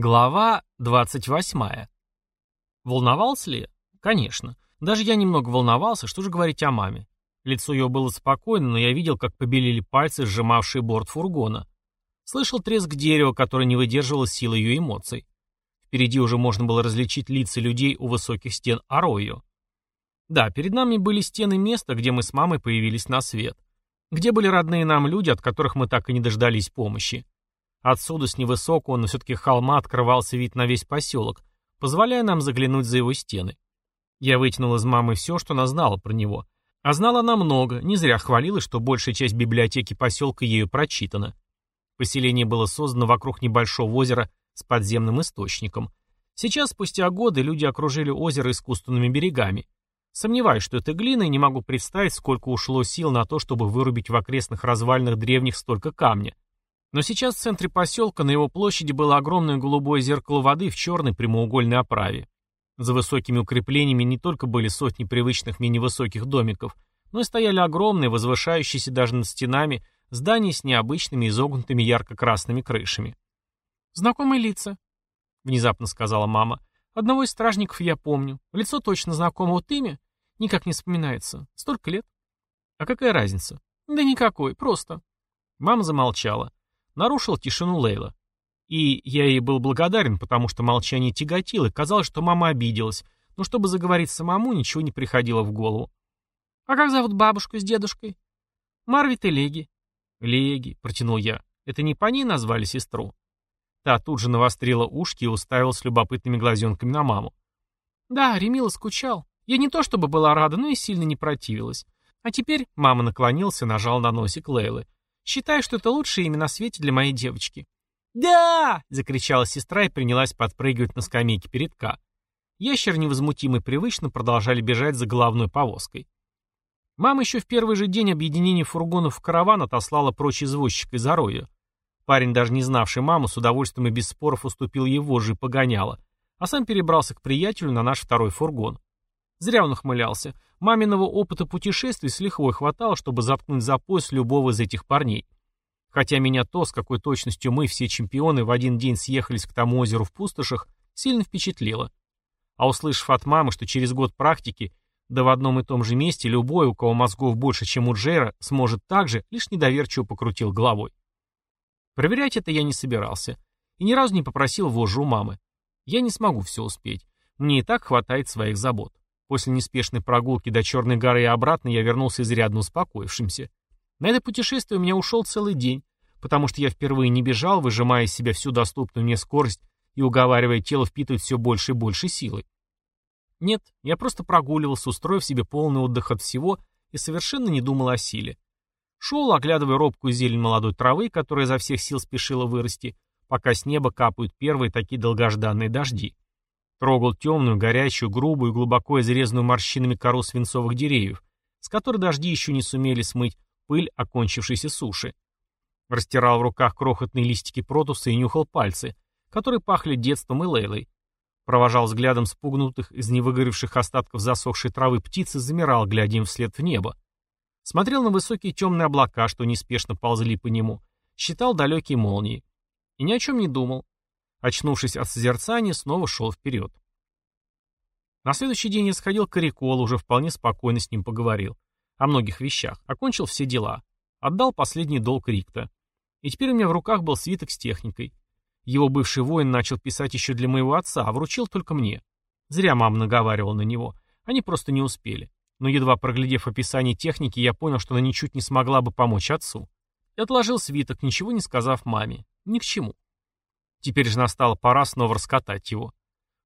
Глава 28. Волновался ли? Конечно. Даже я немного волновался, что же говорить о маме. Лицо ее было спокойно, но я видел, как побелели пальцы, сжимавшие борт фургона. Слышал треск дерева, который не выдерживал силы ее эмоций. Впереди уже можно было различить лица людей у высоких стен Аройо. Да, перед нами были стены места, где мы с мамой появились на свет. Где были родные нам люди, от которых мы так и не дождались помощи. Отсюда с невысокого, но все-таки холма открывался вид на весь поселок, позволяя нам заглянуть за его стены. Я вытянул из мамы все, что она знала про него. А знала она много, не зря хвалилась, что большая часть библиотеки поселка ею прочитана. Поселение было создано вокруг небольшого озера с подземным источником. Сейчас, спустя годы, люди окружили озеро искусственными берегами. Сомневаюсь, что это глина, и не могу представить, сколько ушло сил на то, чтобы вырубить в окрестных развалинах древних столько камня. Но сейчас в центре поселка на его площади было огромное голубое зеркало воды в черной прямоугольной оправе. За высокими укреплениями не только были сотни привычных мне невысоких домиков, но и стояли огромные, возвышающиеся даже над стенами, здания с необычными изогнутыми ярко-красными крышами. «Знакомые лица», — внезапно сказала мама. «Одного из стражников я помню. Лицо точно знакомо, вот имя никак не вспоминается. Столько лет». «А какая разница?» «Да никакой, просто». Мама замолчала. Нарушил тишину Лейла. И я ей был благодарен, потому что молчание тяготило, казалось, что мама обиделась, но чтобы заговорить самому, ничего не приходило в голову. «А как зовут бабушку с дедушкой?» «Марвит и Леги». «Леги», — протянул я. «Это не по ней назвали сестру?» Та тут же навострила ушки и уставилась любопытными глазенками на маму. «Да, Ремила скучал. Я не то чтобы была рада, но и сильно не противилась. А теперь...» — мама наклонился и нажал на носик Лейлы. Считаю, что это лучшее имя на свете для моей девочки». «Да!» — закричала сестра и принялась подпрыгивать на скамейке передка. Ящер невозмутимо и привычно продолжали бежать за головной повозкой. Мама еще в первый же день объединения фургонов в караван отослала прочь извозчика из Ороя. Парень, даже не знавший маму, с удовольствием и без споров уступил ей вожжи и погоняла, а сам перебрался к приятелю на наш второй фургон. Зря он ухмылялся. Маминого опыта путешествий с лихвой хватало, чтобы заткнуть за пояс любого из этих парней. Хотя меня то, с какой точностью мы, все чемпионы, в один день съехались к тому озеру в пустошах, сильно впечатлило. А услышав от мамы, что через год практики, да в одном и том же месте любой, у кого мозгов больше, чем у Джейра, сможет так же, лишь недоверчиво покрутил головой. Проверять это я не собирался. И ни разу не попросил вожжу мамы. Я не смогу все успеть. Мне и так хватает своих забот. После неспешной прогулки до Черной горы и обратно я вернулся изрядно успокоившимся. На это путешествие у меня ушел целый день, потому что я впервые не бежал, выжимая из себя всю доступную мне скорость и уговаривая тело впитывать все больше и больше силы. Нет, я просто прогуливался, устроив себе полный отдых от всего и совершенно не думал о силе. Шел, оглядывая робкую зелень молодой травы, которая изо всех сил спешила вырасти, пока с неба капают первые такие долгожданные дожди. Трогал темную, горячую, грубую, глубоко изрезанную морщинами кору свинцовых деревьев, с которой дожди еще не сумели смыть пыль окончившейся суши. Растирал в руках крохотные листики протуса и нюхал пальцы, которые пахли детством и Лейлой. Провожал взглядом спугнутых из невыгоревших остатков засохшей травы птиц и замирал, глядя им вслед в небо. Смотрел на высокие темные облака, что неспешно ползли по нему, считал далекие молнии. И ни о чем не думал, Очнувшись от созерцания, снова шел вперед. На следующий день я сходил к Коряколу, уже вполне спокойно с ним поговорил. О многих вещах. Окончил все дела. Отдал последний долг Рикта. И теперь у меня в руках был свиток с техникой. Его бывший воин начал писать еще для моего отца, а вручил только мне. Зря мама наговаривала на него. Они просто не успели. Но едва проглядев описание техники, я понял, что она ничуть не смогла бы помочь отцу. И отложил свиток, ничего не сказав маме. Ни к чему. Теперь же настала пора снова раскатать его.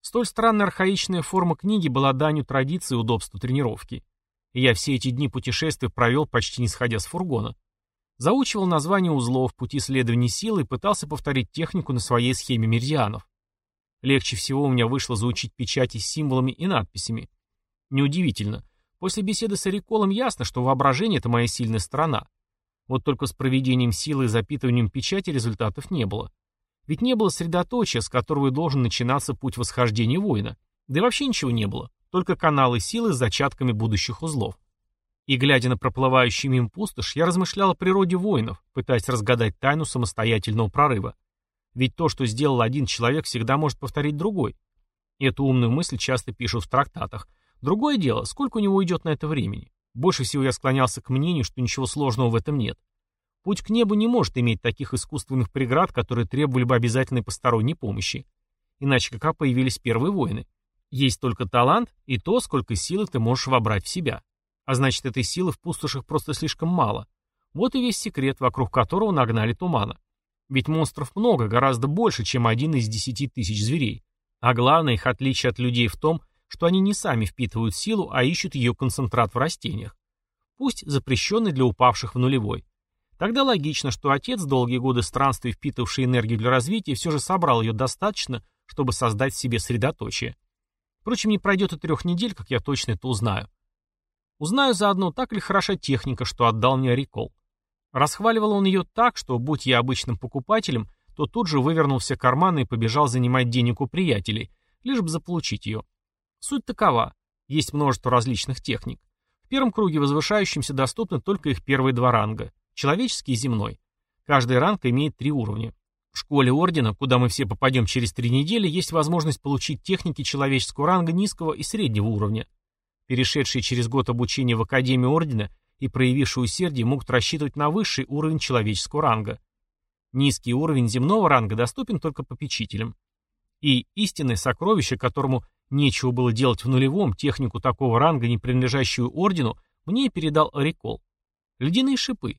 Столь странная архаичная форма книги была данью традиции и удобству тренировки. И я все эти дни путешествия провел, почти не сходя с фургона. Заучивал названия узлов, пути следования силы и пытался повторить технику на своей схеме меридианов. Легче всего у меня вышло заучить печати с символами и надписями. Неудивительно. После беседы с Эриколом ясно, что воображение — это моя сильная сторона. Вот только с проведением силы и запитыванием печати результатов не было. Ведь не было средоточия, с которого и должен начинаться путь восхождения воина. Да и вообще ничего не было, только каналы силы с зачатками будущих узлов. И глядя на проплывающий мимо пустошь, я размышлял о природе воинов, пытаясь разгадать тайну самостоятельного прорыва. Ведь то, что сделал один человек, всегда может повторить другой. Эту умную мысль часто пишут в трактатах. Другое дело, сколько у него уйдет на это времени. Больше всего я склонялся к мнению, что ничего сложного в этом нет. Путь к небу не может иметь таких искусственных преград, которые требовали бы обязательной посторонней помощи. Иначе как появились первые войны? Есть только талант и то, сколько силы ты можешь вобрать в себя. А значит, этой силы в пустошах просто слишком мало. Вот и весь секрет, вокруг которого нагнали тумана. Ведь монстров много, гораздо больше, чем один из десяти тысяч зверей. А главное, их отличие от людей в том, что они не сами впитывают силу, а ищут ее концентрат в растениях. Пусть запрещенный для упавших в нулевой. Тогда логично, что отец, долгие годы странствий, впитывавший энергию для развития, все же собрал ее достаточно, чтобы создать себе средоточие. Впрочем, не пройдет и трех недель, как я точно это узнаю. Узнаю заодно, так ли хороша техника, что отдал мне Рикол. Расхваливал он ее так, что, будь я обычным покупателем, то тут же вывернул все карманы и побежал занимать денег у приятелей, лишь бы заполучить ее. Суть такова. Есть множество различных техник. В первом круге возвышающимся доступны только их первые два ранга – человеческий и земной. Каждый ранг имеет три уровня. В школе Ордена, куда мы все попадем через три недели, есть возможность получить техники человеческого ранга низкого и среднего уровня. Перешедшие через год обучения в Академию Ордена и проявившие усердие могут рассчитывать на высший уровень человеческого ранга. Низкий уровень земного ранга доступен только попечителям. И истинное сокровище, которому нечего было делать в нулевом, технику такого ранга, не принадлежащую ордену, мне передал Рикол. Ледяные шипы.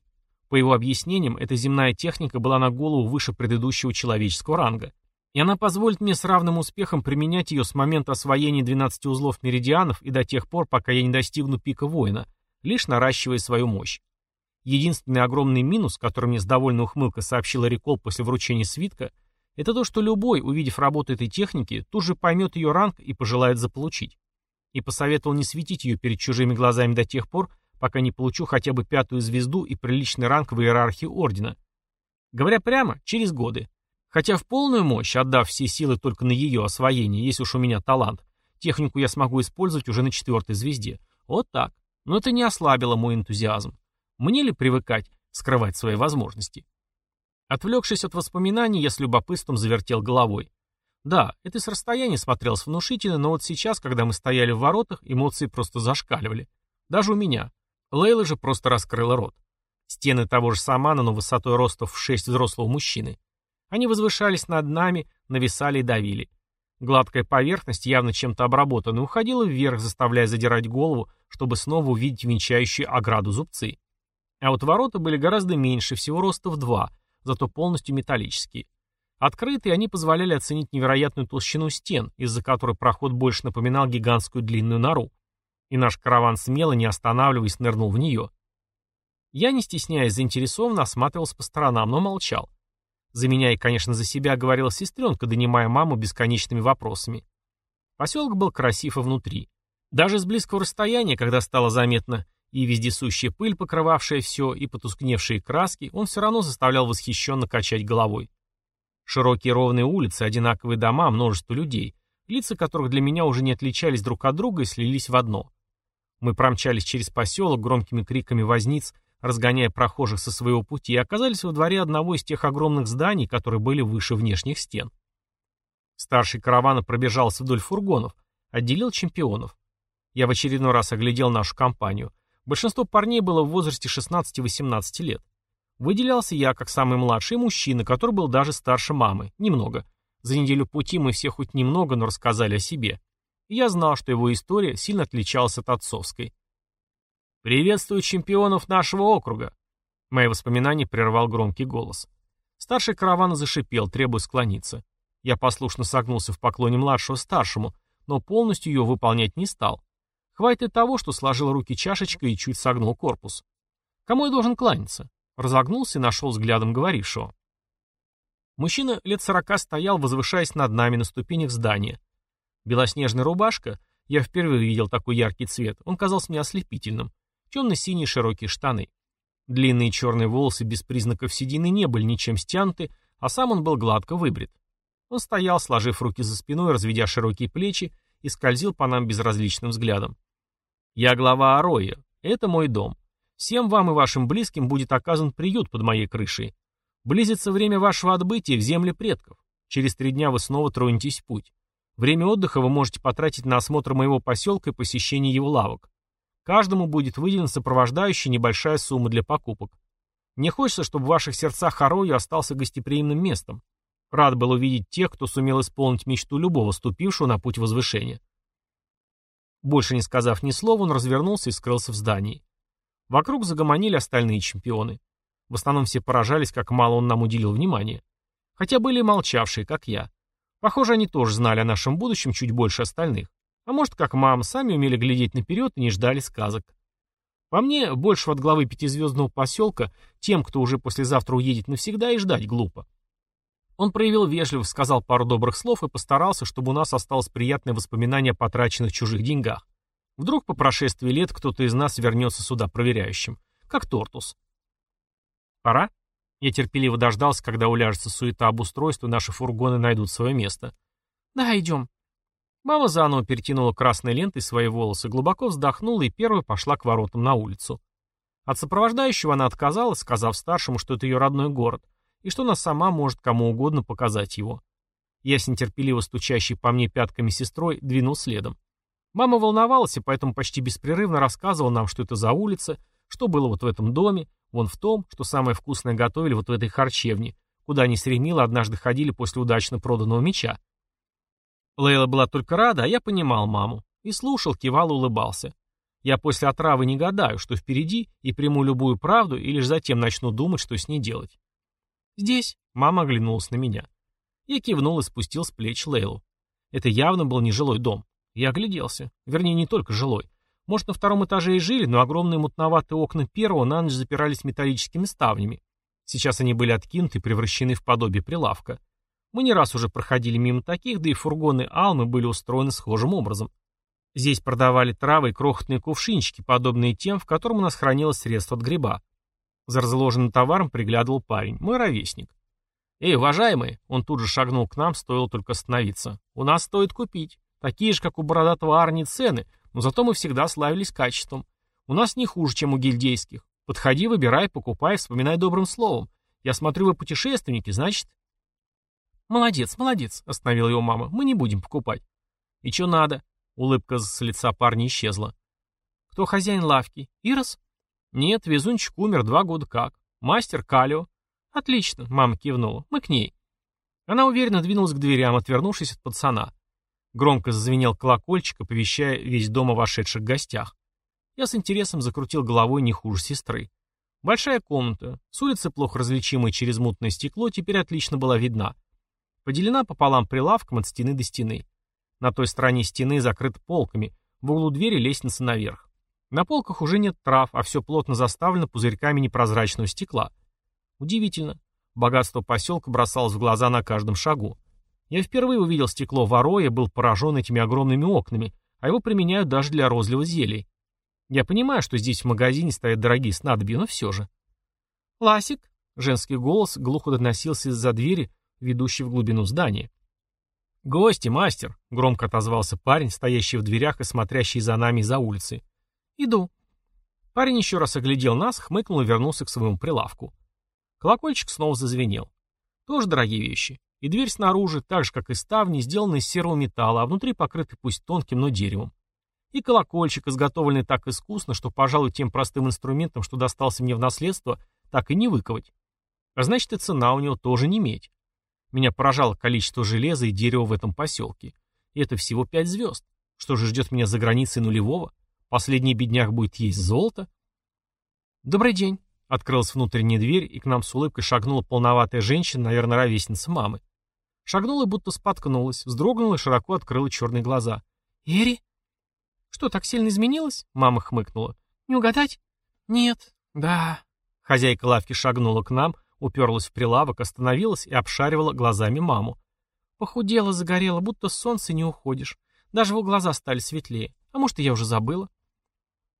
По его объяснениям, эта земная техника была на голову выше предыдущего человеческого ранга. И она позволит мне с равным успехом применять ее с момента освоения 12 узлов меридианов и до тех пор, пока я не достигну пика воина, лишь наращивая свою мощь. Единственный огромный минус, который мне с довольной ухмылкой сообщила Рикол после вручения свитка, это то, что любой, увидев работу этой техники, тут же поймет ее ранг и пожелает заполучить. И посоветовал не светить ее перед чужими глазами до тех пор, пока не получу хотя бы пятую звезду и приличный ранг в иерархии Ордена. Говоря прямо, через годы. Хотя в полную мощь, отдав все силы только на ее освоение, если уж у меня талант, технику я смогу использовать уже на четвертой звезде. Вот так. Но это не ослабило мой энтузиазм. Мне ли привыкать скрывать свои возможности? Отвлекшись от воспоминаний, я с любопытством завертел головой. Да, это с расстояния смотрелось внушительно, но вот сейчас, когда мы стояли в воротах, эмоции просто зашкаливали. Даже у меня. Лейла же просто раскрыла рот. Стены того же самана, но высотой ростов в шесть взрослого мужчины. Они возвышались над нами, нависали и давили. Гладкая поверхность, явно чем-то обработанная, уходила вверх, заставляя задирать голову, чтобы снова увидеть венчающие ограду зубцы. А вот ворота были гораздо меньше, всего роста в два, зато полностью металлические. Открытые они позволяли оценить невероятную толщину стен, из-за которой проход больше напоминал гигантскую длинную нору. И наш караван смело, не останавливаясь, нырнул в нее. Я, не стесняясь, заинтересованно осматривался по сторонам, но молчал. За меня и, конечно, за себя говорила сестренка, донимая маму бесконечными вопросами. Поселок был красив и внутри. Даже с близкого расстояния, когда стало заметно и вездесущая пыль, покрывавшая все, и потускневшие краски, он все равно заставлял восхищенно качать головой. Широкие ровные улицы, одинаковые дома, множество людей, лица которых для меня уже не отличались друг от друга и слились в одно. Мы промчались через поселок громкими криками возниц, разгоняя прохожих со своего пути, и оказались во дворе одного из тех огромных зданий, которые были выше внешних стен. Старший каравана пробежался вдоль фургонов, отделил чемпионов. Я в очередной раз оглядел нашу компанию. Большинство парней было в возрасте 16-18 лет. Выделялся я как самый младший мужчина, который был даже старше мамы, немного. За неделю пути мы все хоть немного, но рассказали о себе. И я знал, что его история сильно отличалась от отцовской. «Приветствую чемпионов нашего округа!» Мои воспоминания прервал громкий голос. Старший каравана зашипел, требуя склониться. Я послушно согнулся в поклоне младшего старшему, но полностью ее выполнять не стал. Хватит того, что сложил руки чашечкой и чуть согнул корпус. Кому я должен кланяться? Разогнулся и нашел взглядом говорившего. Мужчина лет сорока стоял, возвышаясь над нами на ступенях здания. Белоснежная рубашка, я впервые видел такой яркий цвет, он казался мне ослепительным темно-синие широкие штаны. Длинные черные волосы без признаков седины не были ничем стянуты, а сам он был гладко выбрит. Он стоял, сложив руки за спиной, разведя широкие плечи, и скользил по нам безразличным взглядом. «Я глава Ароя. Это мой дом. Всем вам и вашим близким будет оказан приют под моей крышей. Близится время вашего отбытия в земли предков. Через три дня вы снова тронетесь в путь. Время отдыха вы можете потратить на осмотр моего поселка и посещение его лавок. Каждому будет выделена сопровождающая небольшая сумма для покупок. Мне хочется, чтобы в ваших сердцах Харою остался гостеприимным местом. Рад был увидеть тех, кто сумел исполнить мечту любого, ступившего на путь возвышения. Больше не сказав ни слова, он развернулся и скрылся в здании. Вокруг загомонили остальные чемпионы. В основном все поражались, как мало он нам уделил внимания. Хотя были и молчавшие, как я. Похоже, они тоже знали о нашем будущем чуть больше остальных. А может, как мама, сами умели глядеть наперед и не ждали сказок. По мне, больше от главы пятизвездного поселка, тем, кто уже послезавтра уедет навсегда, и ждать глупо. Он проявил вежливость, сказал пару добрых слов и постарался, чтобы у нас осталось приятное воспоминание о потраченных чужих деньгах. Вдруг по прошествии лет кто-то из нас вернется сюда проверяющим. Как Тортус. Пора? Я терпеливо дождался, когда уляжется суета обустройства, и наши фургоны найдут свое место. Да, идем. Мама заново перетянула красной лентой свои волосы, глубоко вздохнула и первой пошла к воротам на улицу. От сопровождающего она отказалась, сказав старшему, что это ее родной город, и что она сама может кому угодно показать его. Я с нетерпеливо стучащей по мне пятками сестрой двинул следом. Мама волновалась и поэтому почти беспрерывно рассказывала нам, что это за улица, что было вот в этом доме, вон в том, что самое вкусное готовили вот в этой харчевне, куда они с Ремила однажды ходили после удачно проданного меча. Лейла была только рада, а я понимал маму. И слушал, кивал и улыбался. Я после отравы не гадаю, что впереди, и приму любую правду, и лишь затем начну думать, что с ней делать. «Здесь», — мама оглянулась на меня. Я кивнул и спустил с плеч Лейлу. Это явно был нежилой дом. Я огляделся. Вернее, не только жилой. Может, на втором этаже и жили, но огромные мутноватые окна первого на ночь запирались металлическими ставнями. Сейчас они были откинуты и превращены в подобие прилавка. Мы не раз уже проходили мимо таких, да и фургоны Алмы были устроены схожим образом. Здесь продавали травы и крохотные кувшинчики, подобные тем, в котором у нас хранилось средство от гриба. За разложенным товаром приглядывал парень, мой ровесник. «Эй, уважаемые!» Он тут же шагнул к нам, стоило только остановиться. «У нас стоит купить. Такие же, как у бородатого Арни, цены, но зато мы всегда славились качеством. У нас не хуже, чем у гильдейских. Подходи, выбирай, покупай, вспоминай добрым словом. Я смотрю, вы путешественники, значит...» «Молодец, молодец», — остановила его мама. «Мы не будем покупать». «И что надо?» Улыбка с лица парня исчезла. «Кто хозяин лавки? Ирос?» «Нет, везунчик умер два года как. Мастер Калио». «Отлично», — мама кивнула. «Мы к ней». Она уверенно двинулась к дверям, отвернувшись от пацана. Громко зазвенел колокольчик, оповещая весь дом о вошедших гостях. Я с интересом закрутил головой не хуже сестры. Большая комната, с улицы плохо различимая через мутное стекло, теперь отлично была видна. Поделена пополам прилавком от стены до стены. На той стороне стены закрыт полками, в углу двери лестница наверх. На полках уже нет трав, а все плотно заставлено пузырьками непрозрачного стекла. Удивительно. Богатство поселка бросалось в глаза на каждом шагу. Я впервые увидел стекло вороя, был поражен этими огромными окнами, а его применяют даже для розлива зелий. Я понимаю, что здесь в магазине стоят дорогие снадобья, но все же. «Ласик?» — женский голос глухо доносился из-за двери, ведущей в глубину здания. «Гости, мастер!» — громко отозвался парень, стоящий в дверях и смотрящий за нами за улицы. «Иду». Парень еще раз оглядел нас, хмыкнул и вернулся к своему прилавку. Колокольчик снова зазвенел. Тоже дорогие вещи. И дверь снаружи, так же, как и ставни, сделана из серого металла, а внутри покрыты пусть тонким, но деревом. И колокольчик, изготовленный так искусно, что, пожалуй, тем простым инструментом, что достался мне в наследство, так и не выковать. А значит, и цена у него тоже не медь. Меня поражало количество железа и дерева в этом поселке. И это всего пять звезд. Что же ждет меня за границей нулевого? Последний бедняк будет есть золото? «Добрый день», — открылась внутренняя дверь, и к нам с улыбкой шагнула полноватая женщина, наверное, ровесница мамы. Шагнула и будто споткнулась, вздрогнула и широко открыла черные глаза. «Эри?» «Что, так сильно изменилось?» Мама хмыкнула. «Не угадать?» «Нет». «Да». Хозяйка лавки шагнула к нам, уперлась в прилавок, остановилась и обшаривала глазами маму. Похудела, загорела, будто с солнца не уходишь. Даже его глаза стали светлее. А может, я уже забыла?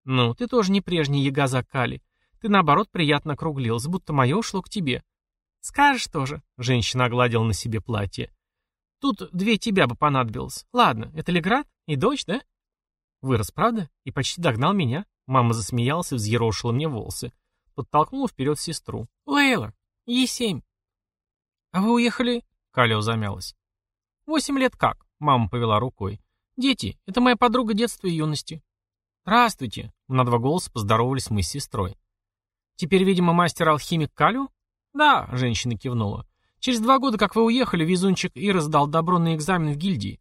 Ну, ты тоже не прежний ягоза Кали. Ты, наоборот, приятно округлилась, будто мое ушло к тебе. «Скажешь тоже», — женщина огладила на себе платье. «Тут две тебя бы понадобилось. Ладно, это Леград и дочь, да?» Вырос, правда? И почти догнал меня. Мама засмеялась и взъерошила мне волосы. Подтолкнула вперед сестру. «Лейла, Есемь. «А вы уехали?» — Калио замялась. «Восемь лет как?» — мама повела рукой. «Дети, это моя подруга детства и юности». «Здравствуйте!» — на два голоса поздоровались мы с сестрой. «Теперь, видимо, мастер-алхимик Калю?» «Да», — женщина кивнула. «Через два года, как вы уехали, везунчик Ира сдал добро на экзамен в гильдии».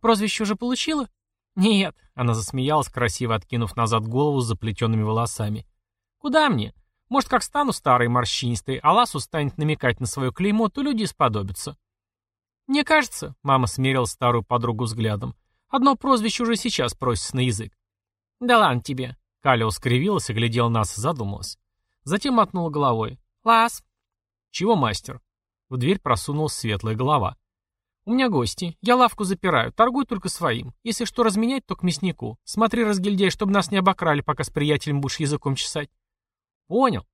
«Прозвище уже получила?» «Нет», — она засмеялась, красиво откинув назад голову с заплетенными волосами. «Куда мне? Может, как стану старой морщинистой, а Ласу станет намекать на свое клеймо, то люди сподобятся». «Мне кажется», — мама смерила старую подругу взглядом, «одно прозвище уже сейчас просится на язык». «Да ладно тебе», — Каля скривилась и глядела нас и задумалась. Затем мотнула головой. «Лас». «Чего, мастер?» В дверь просунулась светлая голова. «У меня гости. Я лавку запираю. Торгуй только своим. Если что разменять, то к мяснику. Смотри, разгильдяй, чтобы нас не обокрали, пока с приятелем будешь языком чесать». «Понял».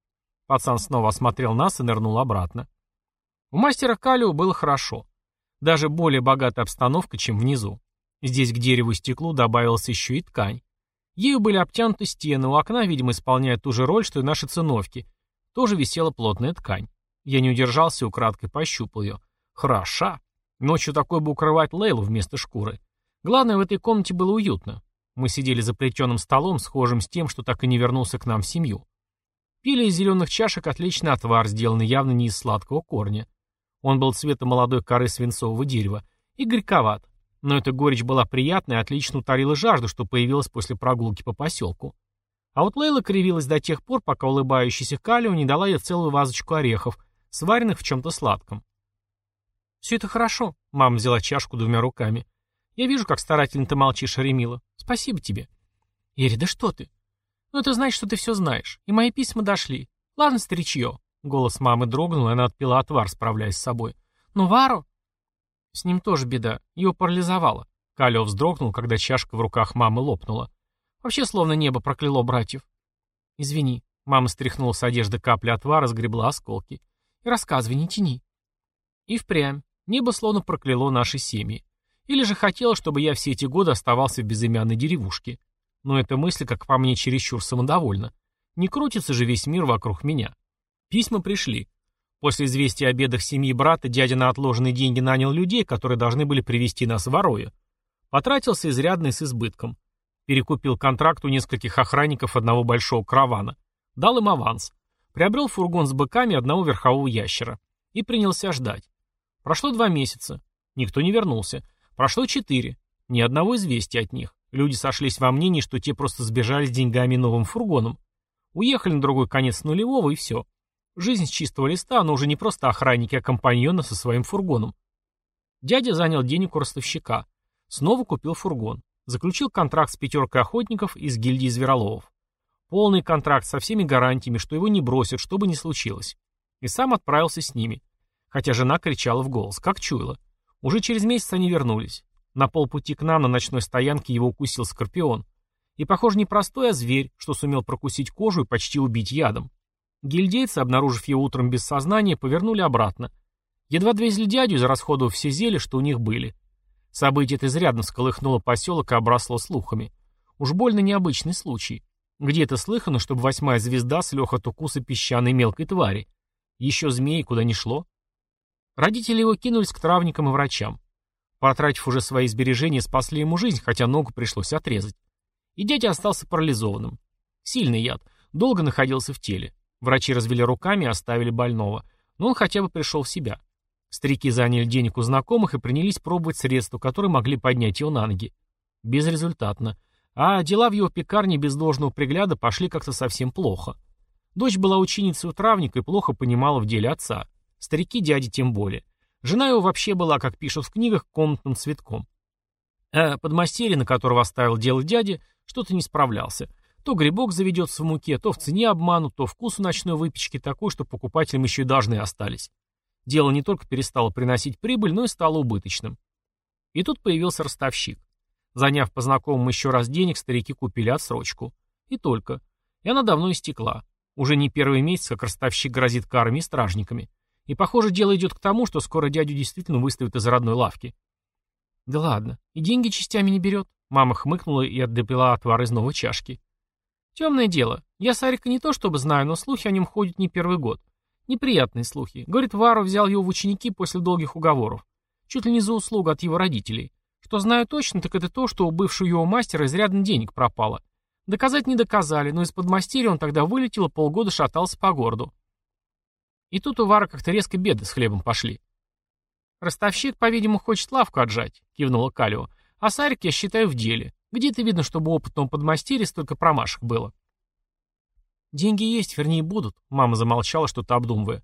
Пацан снова осмотрел нас и нырнул обратно. У мастера Калио было хорошо. Даже более богатая обстановка, чем внизу. Здесь к дереву и стеклу добавилась еще и ткань. Ею были обтянуты стены, у окна, видимо, исполняя ту же роль, что и наши циновки. Тоже висела плотная ткань. Я не удержался и украдкой пощупал ее. Хороша. Ночью такой бы укрывать Лейлу вместо шкуры. Главное, в этой комнате было уютно. Мы сидели за плетеным столом, схожим с тем, что так и не вернулся к нам в семью. Пили из зеленых чашек отличный отвар, сделанный явно не из сладкого корня. Он был цвета молодой коры свинцового дерева и горьковат, но эта горечь была приятной и отлично утолила жажду, что появилась после прогулки по поселку. А вот Лейла кривилась до тех пор, пока улыбающийся Калио не дала ей целую вазочку орехов, сваренных в чем-то сладком. «Все это хорошо», — мама взяла чашку двумя руками. «Я вижу, как старательно ты молчишь, Аремила. Спасибо тебе». «Ири, да что ты?» «Ну, это значит, что ты все знаешь. И мои письма дошли. Ладно, старичье». Голос мамы дрогнул, и она отпила отвар, справляясь с собой. «Ну, Вару?» С ним тоже беда. Его парализовало. Калио вздрогнул, когда чашка в руках мамы лопнула. Вообще словно небо прокляло братьев. Извини. Мама стряхнула с одежды капли отвара, сгребла осколки. Рассказывай, не тяни. И впрямь. Небо словно прокляло наши семьи. Или же хотело, чтобы я все эти годы оставался в безымянной деревушке. Но эта мысль, как по мне, чересчур самодовольна. Не крутится же весь мир вокруг меня. Письма пришли. После известия о бедах семьи брата дядя на отложенные деньги нанял людей, которые должны были привести нас в Орою. Потратился изрядно и с избытком. Перекупил контракт у нескольких охранников одного большого каравана. Дал им аванс. Приобрел фургон с быками одного верхового ящера. И принялся ждать. Прошло два месяца. Никто не вернулся. Прошло четыре. Ни одного известия от них. Люди сошлись во мнении, что те просто сбежали с деньгами и новым фургоном. Уехали на другой конец нулевого и все. Жизнь с чистого листа, но уже не просто охранники, а компаньоны со своим фургоном. Дядя занял денег у ростовщика. Снова купил фургон. Заключил контракт с пятеркой охотников из гильдии звероловов. Полный контракт со всеми гарантиями, что его не бросят, что бы ни случилось. И сам отправился с ними. Хотя жена кричала в голос, как чуяла. Уже через месяц они вернулись. На полпути к нам на ночной стоянке его укусил скорпион. И, похоже, не простой, а зверь, что сумел прокусить кожу и почти убить ядом. Гильдейцы, обнаружив его утром без сознания, повернули обратно. Едва довезли дядю, израсходовав все зелья, что у них были. Событие это изрядно всколыхнуло поселок и обросло слухами. Уж больно необычный случай. Где это слыхано, чтобы восьмая звезда слег от укуса песчаной мелкой твари? Еще змеи куда не шло? Родители его кинулись к травникам и врачам. Потратив уже свои сбережения, спасли ему жизнь, хотя ногу пришлось отрезать. И дядя остался парализованным. Сильный яд. Долго находился в теле. Врачи развели руками и оставили больного. Но он хотя бы пришел в себя. Старики заняли денег у знакомых и принялись пробовать средства, которые могли поднять его на ноги. Безрезультатно. А дела в его пекарне без должного пригляда пошли как-то совсем плохо. Дочь была ученицей у травника и плохо понимала в деле отца. Старики дяди тем более. Жена его вообще была, как пишут в книгах, комнатным цветком. А подмастерье, на которого оставил дело дяди, что-то не справлялся. То грибок заведется в муке, то в цене обманут, то вкус у ночной выпечки такой, что покупателям еще и должны остались. Дело не только перестало приносить прибыль, но и стало убыточным. И тут появился ростовщик. Заняв по знакомым еще раз денег, старики купили отсрочку. И только. И она давно истекла. Уже не первый месяц, как ростовщик грозит карами и стражниками. И, похоже, дело идет к тому, что скоро дядю действительно выставят из родной лавки. Да ладно, и деньги частями не берет. Мама хмыкнула и отдопила отвар из новой чашки. Темное дело. Я Сарика не то чтобы знаю, но слухи о нем ходят не первый год. Неприятные слухи. Говорит, Вару взял его в ученики после долгих уговоров. Чуть ли не за услугу от его родителей. Что знаю точно, так это то, что у бывшего его мастера изрядно денег пропало. Доказать не доказали, но из-под мастерия он тогда вылетел и полгода шатался по городу. И тут у Вара как-то резко беды с хлебом пошли. «Ростовщик, по-видимому, хочет лавку отжать», — кивнула Калио. «А Сарик, я считаю, в деле. Где-то видно, чтобы опытному подмастерье столько промашек было». «Деньги есть, вернее, будут», — мама замолчала, что-то обдумывая.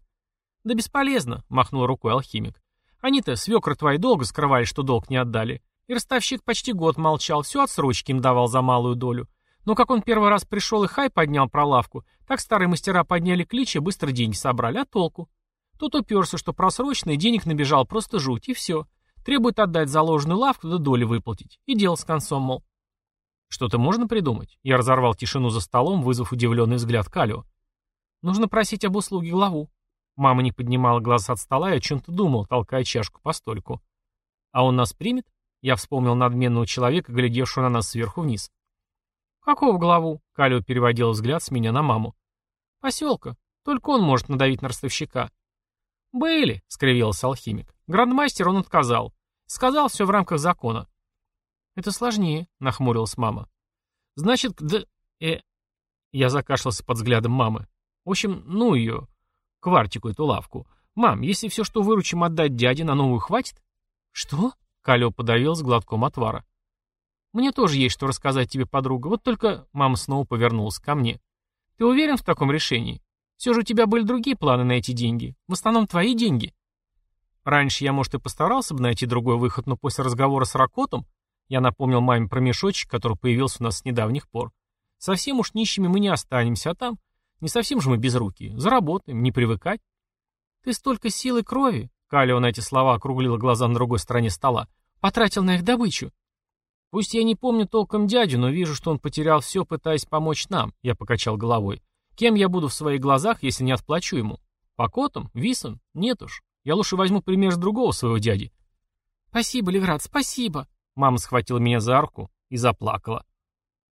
«Да бесполезно», — махнул рукой алхимик. «Они-то, свекры твои, долго скрывали, что долг не отдали. И ростовщик почти год молчал, все отсрочки им давал за малую долю. Но как он первый раз пришел и хай поднял про лавку, так старые мастера подняли клич и быстро деньги собрали, а толку? Тут уперся, что просроченный денег набежал просто жуть, и все. Требует отдать заложенную лавку, да доли выплатить. И дело с концом, мол. Что-то можно придумать? Я разорвал тишину за столом, вызвав удивленный взгляд Калио. Нужно просить об услуге главу. Мама не поднимала глаз от стола и о чем-то думала, толкая чашку по столику. А он нас примет? Я вспомнил надменного человека, глядевшего на нас сверху вниз. «Какого главу?» — Калио переводил взгляд с меня на маму. «Поселка. Только он может надавить на ростовщика». «Были», — скривился алхимик. «Грандмастер он отказал. Сказал все в рамках закона». «Это сложнее», — нахмурилась мама. «Значит, да... э...» Я закашлялся под взглядом мамы. «В общем, ну ее, квартику эту лавку. Мам, если все, что выручим, отдать дяде, на новую хватит?» «Что?» — Калио подавил с глотком отвара. «Мне тоже есть что рассказать тебе, подруга. Вот только...» Мама снова повернулась ко мне. «Ты уверен в таком решении? Все же у тебя были другие планы на эти деньги. В основном твои деньги». Раньше я, может, и постарался бы найти другой выход, но после разговора с Ракотом я напомнил маме про мешочек, который появился у нас с недавних пор. Совсем уж нищими мы не останемся, а там... Не совсем же мы без руки. Заработаем, не привыкать. Ты столько сил и крови, Калио на эти слова округлила глаза на другой стороне стола, потратил на их добычу. Пусть я не помню толком дядю, но вижу, что он потерял все, пытаясь помочь нам, я покачал головой. Кем я буду в своих глазах, если не отплачу ему? Покотом? Висом? Нет уж. Я лучше возьму пример с другого своего дяди. Спасибо, Леврат, спасибо. Мама схватила меня за руку и заплакала.